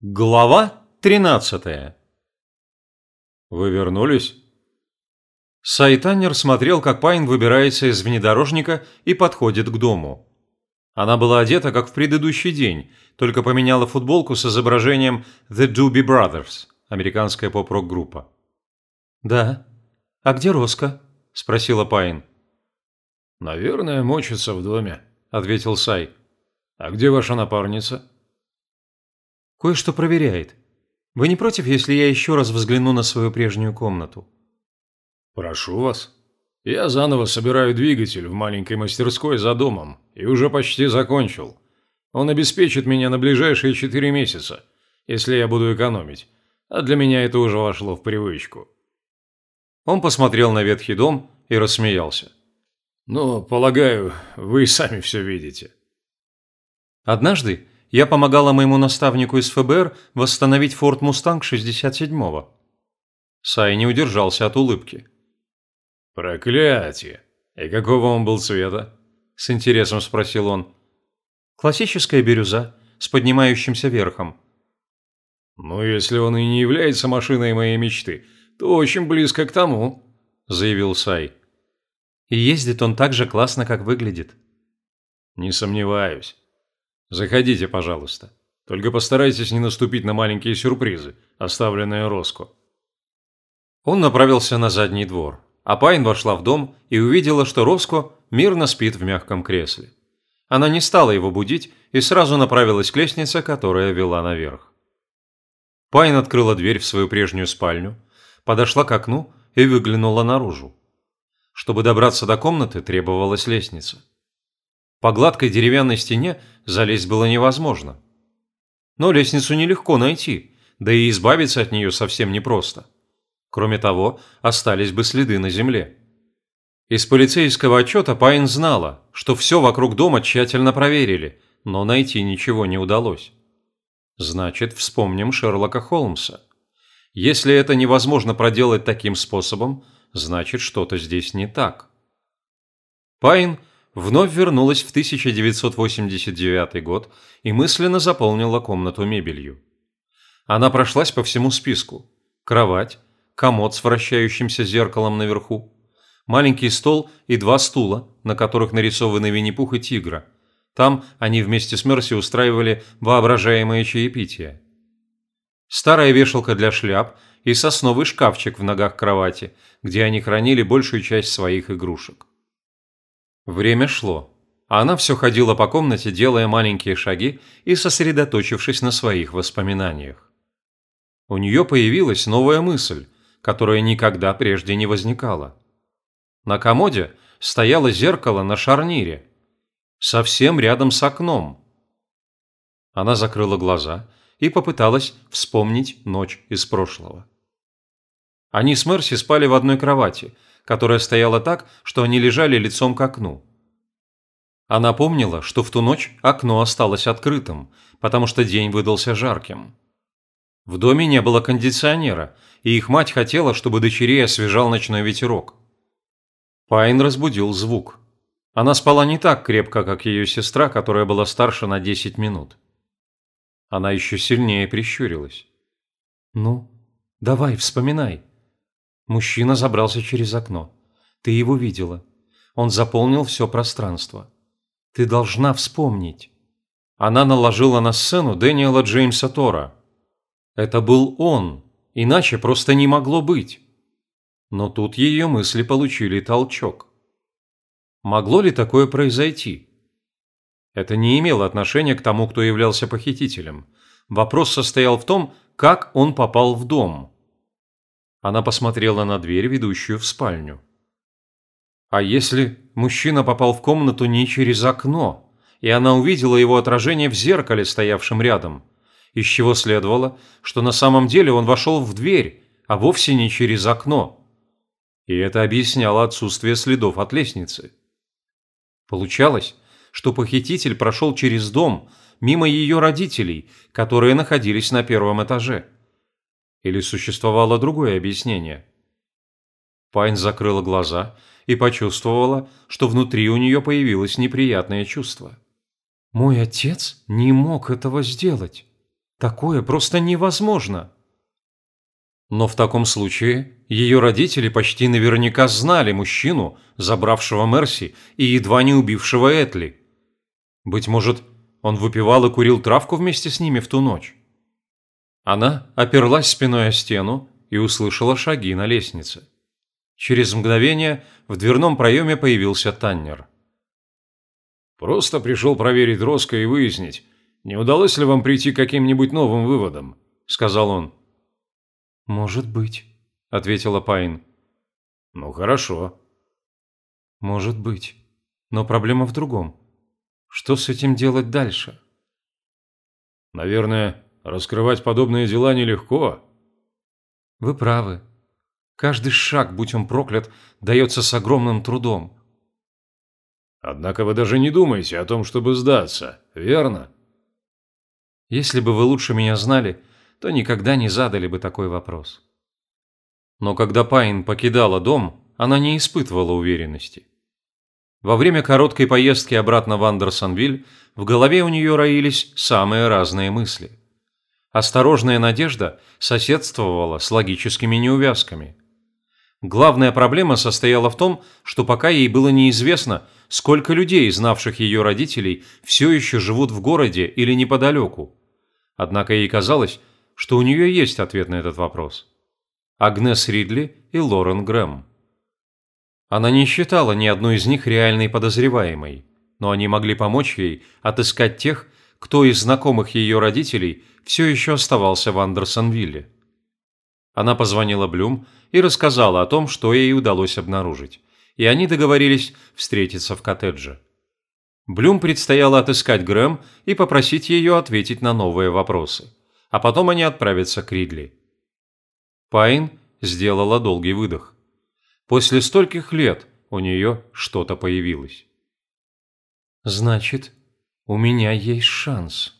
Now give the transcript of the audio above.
Глава 13 «Вы вернулись?» Сайтанер смотрел, как Пайн выбирается из внедорожника и подходит к дому. Она была одета, как в предыдущий день, только поменяла футболку с изображением The Doobie Brothers, американская поп-рок-группа. «Да. А где Роско?» – спросила Пайн. «Наверное, мочится в доме», – ответил Сай. «А где ваша напарница?» Кое-что проверяет. Вы не против, если я еще раз взгляну на свою прежнюю комнату? Прошу вас. Я заново собираю двигатель в маленькой мастерской за домом и уже почти закончил. Он обеспечит меня на ближайшие четыре месяца, если я буду экономить. А для меня это уже вошло в привычку. Он посмотрел на ветхий дом и рассмеялся. «Ну, полагаю, вы сами все видите». Однажды я помогала моему наставнику из ФБР восстановить Форд Мустанг 67-го. Сай не удержался от улыбки. «Проклятие! И какого он был цвета?» – с интересом спросил он. «Классическая бирюза с поднимающимся верхом». «Ну, если он и не является машиной моей мечты, то очень близко к тому», – заявил Сай. «И ездит он так же классно, как выглядит». «Не сомневаюсь. Заходите, пожалуйста. Только постарайтесь не наступить на маленькие сюрпризы, оставленные Роско. Он направился на задний двор, а Пайн вошла в дом и увидела, что Роско мирно спит в мягком кресле. Она не стала его будить и сразу направилась к лестнице, которая вела наверх. Пайн открыла дверь в свою прежнюю спальню, подошла к окну и выглянула наружу. Чтобы добраться до комнаты, требовалась лестница. По гладкой деревянной стене залезть было невозможно. Но лестницу нелегко найти, да и избавиться от нее совсем непросто. Кроме того, остались бы следы на земле. Из полицейского отчета Пайн знала, что все вокруг дома тщательно проверили, но найти ничего не удалось. Значит, вспомним Шерлока Холмса. Если это невозможно проделать таким способом, значит, что-то здесь не так. Пайн вновь вернулась в 1989 год и мысленно заполнила комнату мебелью. Она прошлась по всему списку. Кровать, комод с вращающимся зеркалом наверху, маленький стол и два стула, на которых нарисованы Винни-Пух и Тигра. Там они вместе с Мерси устраивали воображаемое чаепитие. Старая вешалка для шляп и сосновый шкафчик в ногах кровати, где они хранили большую часть своих игрушек. Время шло, а она все ходила по комнате, делая маленькие шаги и сосредоточившись на своих воспоминаниях. У нее появилась новая мысль, которая никогда прежде не возникала. На комоде стояло зеркало на шарнире, совсем рядом с окном. Она закрыла глаза и попыталась вспомнить ночь из прошлого. Они с Мерси спали в одной кровати – которая стояла так, что они лежали лицом к окну. Она помнила, что в ту ночь окно осталось открытым, потому что день выдался жарким. В доме не было кондиционера, и их мать хотела, чтобы дочерей освежал ночной ветерок. Пайн разбудил звук. Она спала не так крепко, как ее сестра, которая была старше на 10 минут. Она еще сильнее прищурилась. «Ну, давай, вспоминай», Мужчина забрался через окно. Ты его видела. Он заполнил все пространство. Ты должна вспомнить. Она наложила на сцену Дэниела Джеймса Тора. Это был он, иначе просто не могло быть. Но тут ее мысли получили толчок. Могло ли такое произойти? Это не имело отношения к тому, кто являлся похитителем. Вопрос состоял в том, как он попал в дом. Она посмотрела на дверь, ведущую в спальню. А если мужчина попал в комнату не через окно, и она увидела его отражение в зеркале, стоявшем рядом, из чего следовало, что на самом деле он вошел в дверь, а вовсе не через окно. И это объясняло отсутствие следов от лестницы. Получалось, что похититель прошел через дом, мимо ее родителей, которые находились на первом этаже. Или существовало другое объяснение? Пайн закрыла глаза и почувствовала, что внутри у нее появилось неприятное чувство. «Мой отец не мог этого сделать. Такое просто невозможно. Но в таком случае ее родители почти наверняка знали мужчину, забравшего Мерси и едва не убившего Этли. Быть может, он выпивал и курил травку вместе с ними в ту ночь. Она оперлась спиной о стену и услышала шаги на лестнице. Через мгновение в дверном проеме появился Таннер. «Просто пришел проверить Роско и выяснить, не удалось ли вам прийти к каким-нибудь новым выводам», — сказал он. «Может быть», – ответила Пайн. «Ну, хорошо». «Может быть. Но проблема в другом. Что с этим делать дальше?» «Наверное, раскрывать подобные дела нелегко». «Вы правы. Каждый шаг, будь он проклят, дается с огромным трудом». «Однако вы даже не думаете о том, чтобы сдаться, верно?» «Если бы вы лучше меня знали, то никогда не задали бы такой вопрос. Но когда Пайн покидала дом, она не испытывала уверенности. Во время короткой поездки обратно в Андерсонвиль в голове у нее роились самые разные мысли. Осторожная надежда соседствовала с логическими неувязками. Главная проблема состояла в том, что пока ей было неизвестно, сколько людей, знавших ее родителей, все еще живут в городе или неподалеку. Однако ей казалось, что у нее есть ответ на этот вопрос. Агнес Ридли и Лорен Грэм. Она не считала ни одной из них реальной подозреваемой, но они могли помочь ей отыскать тех, кто из знакомых ее родителей все еще оставался в Андерсонвилле. Она позвонила Блюм и рассказала о том, что ей удалось обнаружить, и они договорились встретиться в коттедже. Блюм предстояло отыскать Грэм и попросить ее ответить на новые вопросы а потом они отправятся к Ридли. Пайн сделала долгий выдох. После стольких лет у нее что-то появилось. «Значит, у меня есть шанс».